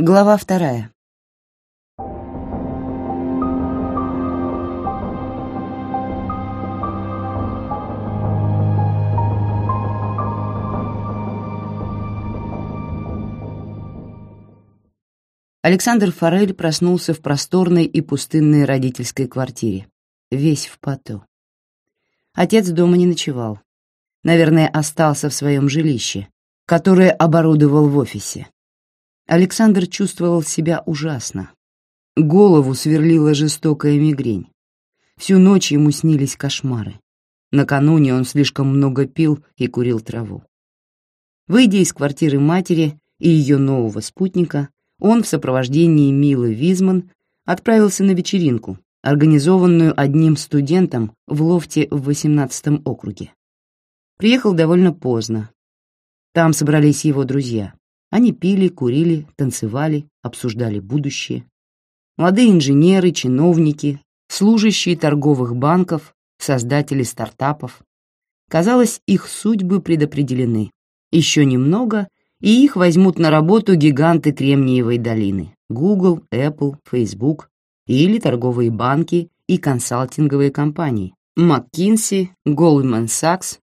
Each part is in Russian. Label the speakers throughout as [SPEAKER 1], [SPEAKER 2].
[SPEAKER 1] Глава вторая. Александр Форель проснулся в просторной и пустынной родительской квартире, весь в поту. Отец дома не ночевал. Наверное, остался в своем жилище, которое оборудовал в офисе. Александр чувствовал себя ужасно. Голову сверлила жестокая мигрень. Всю ночь ему снились кошмары. Накануне он слишком много пил и курил траву. Выйдя из квартиры матери и ее нового спутника, он в сопровождении Милы Визман отправился на вечеринку, организованную одним студентом в лофте в 18 округе. Приехал довольно поздно. Там собрались его друзья. Они пили, курили, танцевали, обсуждали будущее. Молодые инженеры, чиновники, служащие торговых банков, создатели стартапов. Казалось, их судьбы предопределены. Еще немного, и их возьмут на работу гиганты Кремниевой долины — Google, Apple, Facebook или торговые банки и консалтинговые компании — McKinsey, Goldman Sachs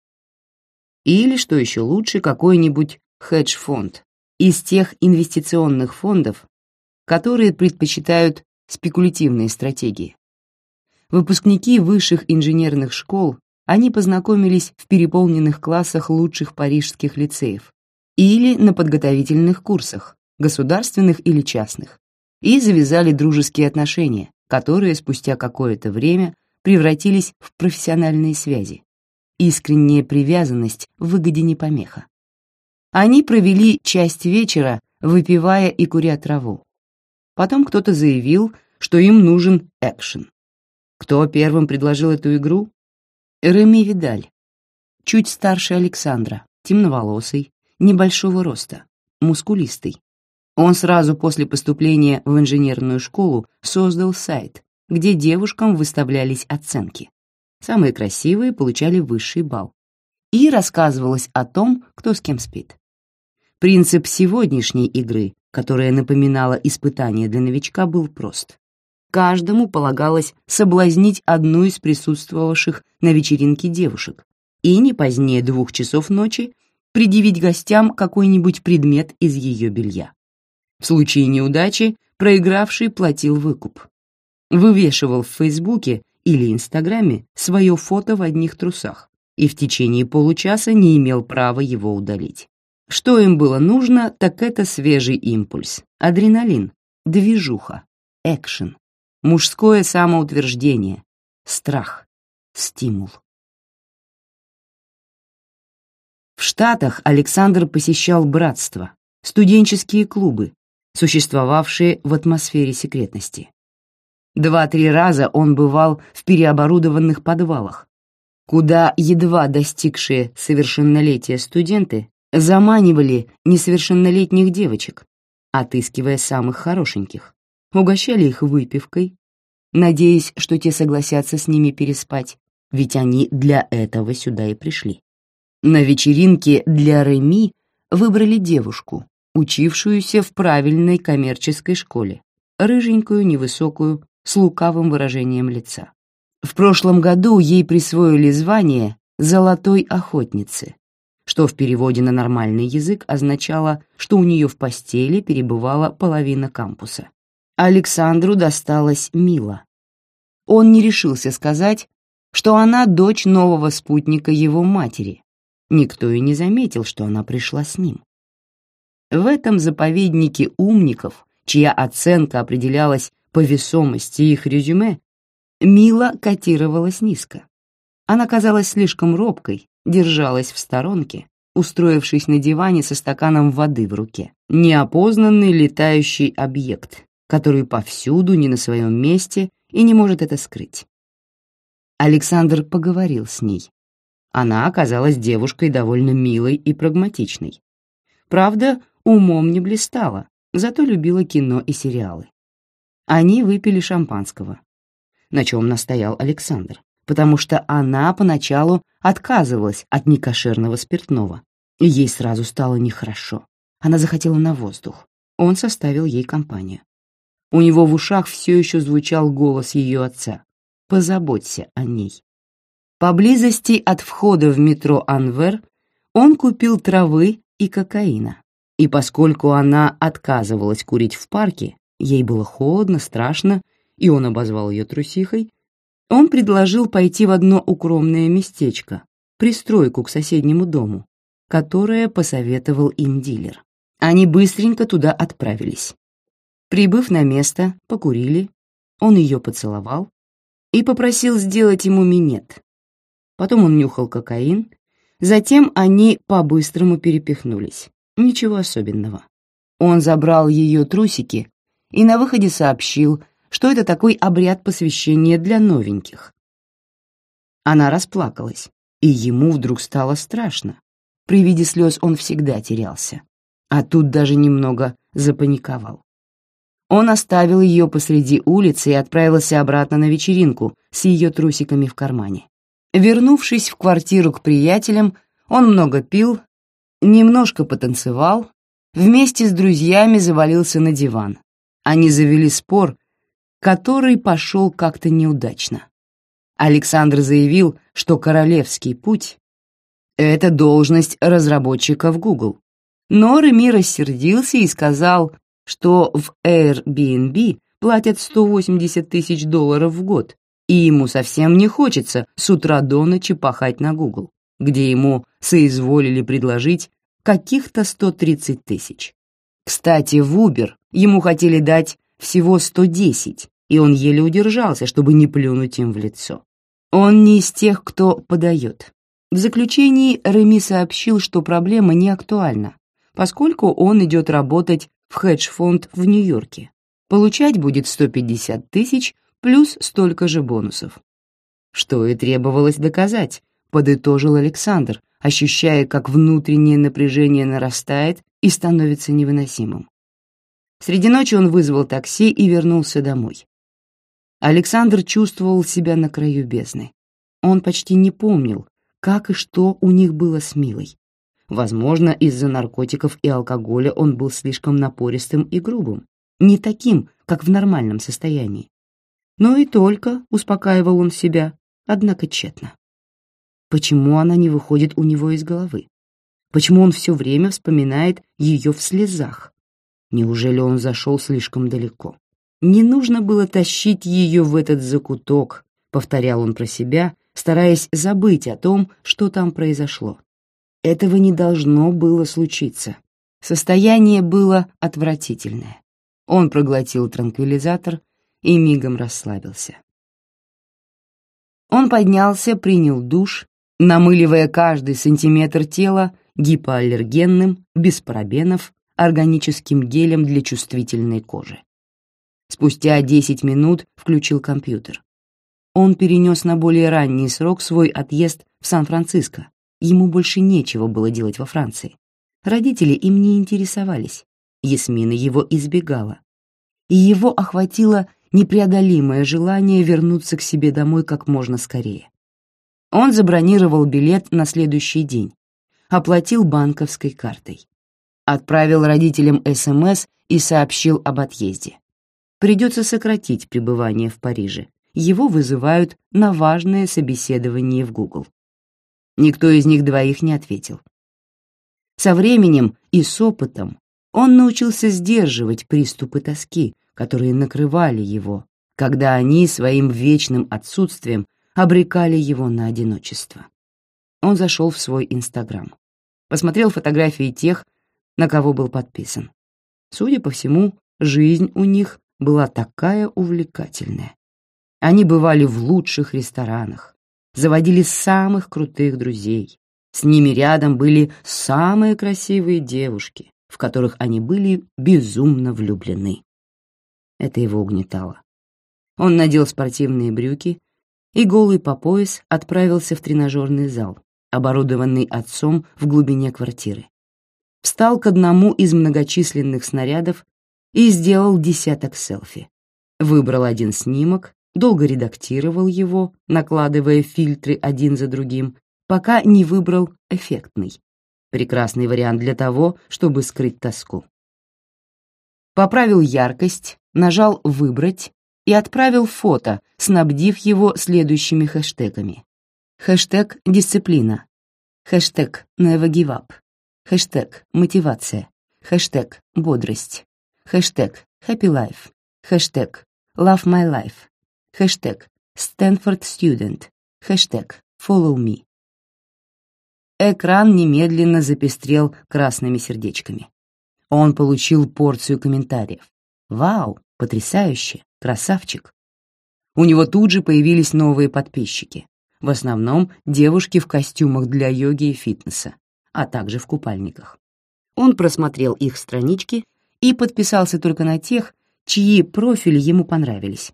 [SPEAKER 1] или, что еще лучше, какой-нибудь хедж-фонд из тех инвестиционных фондов, которые предпочитают спекулятивные стратегии. Выпускники высших инженерных школ, они познакомились в переполненных классах лучших парижских лицеев или на подготовительных курсах, государственных или частных, и завязали дружеские отношения, которые спустя какое-то время превратились в профессиональные связи. Искренняя привязанность в выгоде не помеха. Они провели часть вечера, выпивая и куря траву. Потом кто-то заявил, что им нужен экшен. Кто первым предложил эту игру? Реми Видаль, чуть старше Александра, темноволосый, небольшого роста, мускулистый. Он сразу после поступления в инженерную школу создал сайт, где девушкам выставлялись оценки. Самые красивые получали высший балл. И рассказывалось о том, кто с кем спит. Принцип сегодняшней игры, которая напоминала испытание для новичка, был прост. Каждому полагалось соблазнить одну из присутствовавших на вечеринке девушек и не позднее двух часов ночи предъявить гостям какой-нибудь предмет из ее белья. В случае неудачи проигравший платил выкуп. Вывешивал в Фейсбуке или Инстаграме свое фото в одних трусах и в течение получаса не имел права его удалить. Что им было нужно, так это свежий импульс, адреналин, движуха, экшен, мужское самоутверждение, страх, стимул. В Штатах Александр посещал братства, студенческие клубы, существовавшие в атмосфере секретности. Два-три раза он бывал в переоборудованных подвалах, куда едва достигшие совершеннолетия студенты заманивали несовершеннолетних девочек, отыскивая самых хорошеньких, угощали их выпивкой, надеясь, что те согласятся с ними переспать, ведь они для этого сюда и пришли. На вечеринке для Реми выбрали девушку, учившуюся в правильной коммерческой школе, рыженькую, невысокую, с лукавым выражением лица. В прошлом году ей присвоили звание «золотой охотницы», что в переводе на нормальный язык означало, что у нее в постели перебывала половина кампуса. Александру досталась Мила. Он не решился сказать, что она дочь нового спутника его матери. Никто и не заметил, что она пришла с ним. В этом заповеднике умников, чья оценка определялась по весомости их резюме, Мила котировалась низко. Она казалась слишком робкой, держалась в сторонке, устроившись на диване со стаканом воды в руке. Неопознанный летающий объект, который повсюду не на своем месте и не может это скрыть. Александр поговорил с ней. Она оказалась девушкой довольно милой и прагматичной. Правда, умом не блистала, зато любила кино и сериалы. Они выпили шампанского, на чем настоял Александр потому что она поначалу отказывалась от некошерного спиртного, и ей сразу стало нехорошо. Она захотела на воздух. он составил ей компанию. У него в ушах все еще звучал голос ее отца. «Позаботься о ней». Поблизости от входа в метро Анвер он купил травы и кокаина. И поскольку она отказывалась курить в парке, ей было холодно, страшно, и он обозвал ее трусихой, он предложил пойти в одно укромное местечко, пристройку к соседнему дому, которое посоветовал им дилер. Они быстренько туда отправились. Прибыв на место, покурили, он ее поцеловал и попросил сделать ему минет. Потом он нюхал кокаин, затем они по-быстрому перепихнулись. Ничего особенного. Он забрал ее трусики и на выходе сообщил, что это такой обряд посвящения для новеньких. Она расплакалась, и ему вдруг стало страшно. При виде слез он всегда терялся, а тут даже немного запаниковал. Он оставил ее посреди улицы и отправился обратно на вечеринку с ее трусиками в кармане. Вернувшись в квартиру к приятелям, он много пил, немножко потанцевал, вместе с друзьями завалился на диван. Они завели спор, который пошел как-то неудачно. Александр заявил, что королевский путь — это должность разработчика в Google. Но Реми рассердился и сказал, что в Airbnb платят 180 тысяч долларов в год, и ему совсем не хочется с утра до ночи пахать на Google, где ему соизволили предложить каких-то 130 тысяч. Кстати, в Uber ему хотели дать всего 110, и он еле удержался, чтобы не плюнуть им в лицо. Он не из тех, кто подает. В заключении Реми сообщил, что проблема не актуальна, поскольку он идет работать в хедж-фонд в Нью-Йорке. Получать будет 150 тысяч плюс столько же бонусов. Что и требовалось доказать, подытожил Александр, ощущая, как внутреннее напряжение нарастает и становится невыносимым. Среди ночи он вызвал такси и вернулся домой. Александр чувствовал себя на краю бездны. Он почти не помнил, как и что у них было с Милой. Возможно, из-за наркотиков и алкоголя он был слишком напористым и грубым, не таким, как в нормальном состоянии. Но и только, успокаивал он себя, однако тщетно. Почему она не выходит у него из головы? Почему он все время вспоминает ее в слезах? Неужели он зашел слишком далеко? Не нужно было тащить ее в этот закуток, повторял он про себя, стараясь забыть о том, что там произошло. Этого не должно было случиться. Состояние было отвратительное. Он проглотил транквилизатор и мигом расслабился. Он поднялся, принял душ, намыливая каждый сантиметр тела гипоаллергенным, без парабенов, органическим гелем для чувствительной кожи. Спустя 10 минут включил компьютер. Он перенес на более ранний срок свой отъезд в Сан-Франциско. Ему больше нечего было делать во Франции. Родители им не интересовались. Ясмина его избегала. И его охватило непреодолимое желание вернуться к себе домой как можно скорее. Он забронировал билет на следующий день, оплатил банковской картой. Отправил родителям СМС и сообщил об отъезде. Придется сократить пребывание в Париже. Его вызывают на важное собеседование в Google. Никто из них двоих не ответил. Со временем и с опытом он научился сдерживать приступы тоски, которые накрывали его, когда они своим вечным отсутствием обрекали его на одиночество. Он зашел в свой Инстаграм, посмотрел фотографии тех, на кого был подписан. Судя по всему, жизнь у них была такая увлекательная. Они бывали в лучших ресторанах, заводили самых крутых друзей. С ними рядом были самые красивые девушки, в которых они были безумно влюблены. Это его угнетало. Он надел спортивные брюки и голый по пояс отправился в тренажерный зал, оборудованный отцом в глубине квартиры встал к одному из многочисленных снарядов и сделал десяток селфи. Выбрал один снимок, долго редактировал его, накладывая фильтры один за другим, пока не выбрал эффектный. Прекрасный вариант для того, чтобы скрыть тоску. поправил яркость, нажал «Выбрать» и отправил фото, снабдив его следующими хэштегами. Хэштег «Дисциплина», хэштег «Never give up», хэштег «Мотивация», хэштег «Бодрость», хэштег «Happy Life», хэштег «Love My Life», хэштег «Stanford Student», хэштег «Follow Me». Экран немедленно запестрел красными сердечками. Он получил порцию комментариев. «Вау, потрясающе, красавчик!» У него тут же появились новые подписчики. В основном девушки в костюмах для йоги и фитнеса, а также в купальниках. Он просмотрел их странички и подписался только на тех, чьи профили ему понравились.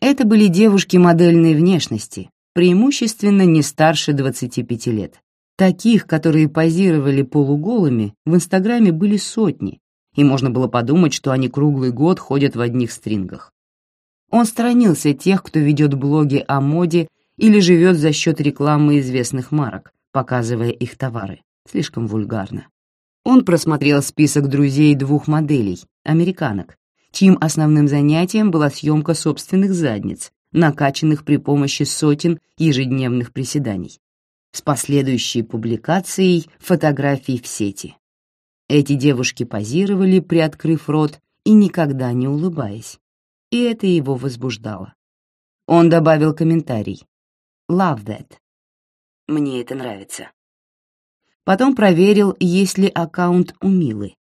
[SPEAKER 1] Это были девушки модельной внешности, преимущественно не старше 25 лет. Таких, которые позировали полуголыми, в Инстаграме были сотни, и можно было подумать, что они круглый год ходят в одних стрингах. Он сторонился тех, кто ведет блоги о моде или живет за счет рекламы известных марок, показывая их товары. Слишком вульгарно. Он просмотрел список друзей двух моделей, американок, чьим основным занятием была съемка собственных задниц, накачанных при помощи сотен ежедневных приседаний, с последующей публикацией фотографий в сети. Эти девушки позировали, приоткрыв рот и никогда не улыбаясь, и это его возбуждало. Он добавил комментарий «Love that». «Мне это нравится». Потом проверил, есть ли аккаунт у Милы.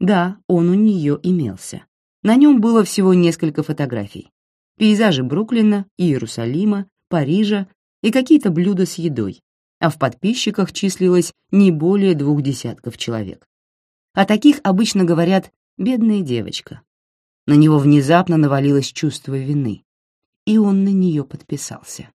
[SPEAKER 1] Да, он у нее имелся. На нем было всего несколько фотографий. Пейзажи Бруклина, Иерусалима, Парижа и какие-то блюда с едой, а в подписчиках числилось не более двух десятков человек. О таких обычно говорят «бедная девочка». На него внезапно навалилось чувство вины, и он на нее подписался.